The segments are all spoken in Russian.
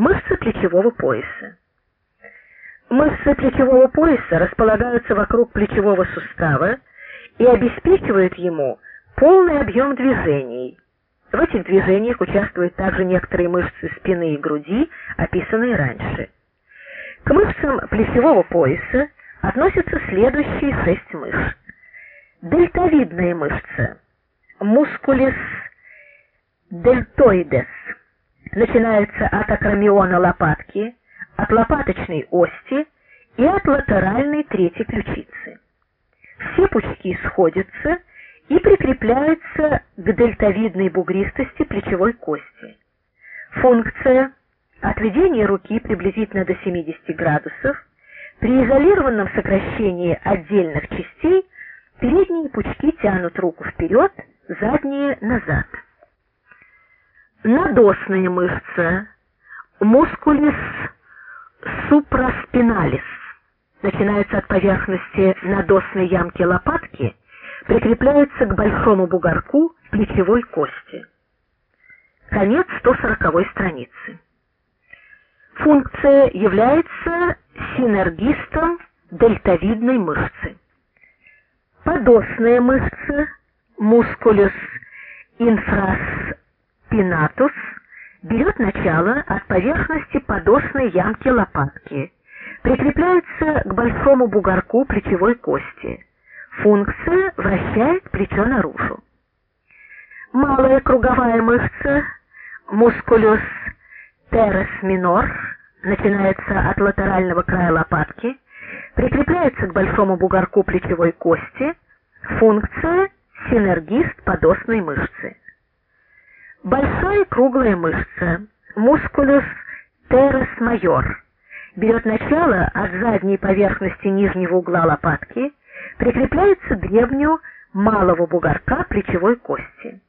Мышцы плечевого пояса. Мышцы плечевого пояса располагаются вокруг плечевого сустава и обеспечивают ему полный объем движений. В этих движениях участвуют также некоторые мышцы спины и груди, описанные раньше. К мышцам плечевого пояса относятся следующие шесть мышц. Дельтовидная мышца, мускулис дельтоидес, начинается от акромиона лопатки, от лопаточной ости и от латеральной третьей ключицы. Все пучки сходятся и прикрепляются к дельтовидной бугристости плечевой кости. Функция отведения руки приблизительно до 70 градусов, при изолированном сокращении отдельных частей передние пучки тянут руку вперед, задние назад. Надосная мышца, мускулис супраспиналис, начинается от поверхности надосной ямки лопатки, прикрепляется к большому бугорку плечевой кости. Конец 140 страницы. Функция является синергистом дельтовидной мышцы. Подосная мышца, мускулюс инфраспинатус, берет начало от поверхности подосной ямки лопатки, прикрепляется к большому бугорку плечевой кости. Функция вращает плечо наружу. Малая круговая мышца, мускулюс терес минор, начинается от латерального края лопатки, прикрепляется к большому бугорку плечевой кости, функция синергист подосной мышцы. Большая круглая мышца, мускулюс терес майор, берет начало от задней поверхности нижнего угла лопатки, прикрепляется к гребню малого бугорка плечевой кости.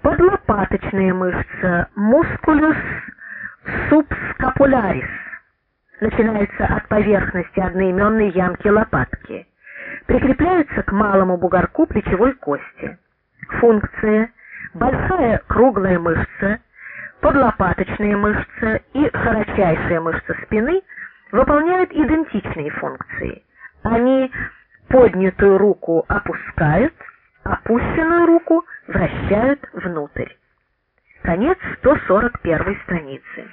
Подлопаточная мышца, мускулюс субскапулярис, начинается от поверхности одноименной ямки лопатки, прикрепляется к малому бугорку плечевой кости. Функция большая круглая мышца, подлопаточная мышца и широчайшая мышца спины выполняют идентичные функции. Они поднятую руку опускают, опущенную руку вращают внутрь. Конец 141 страницы.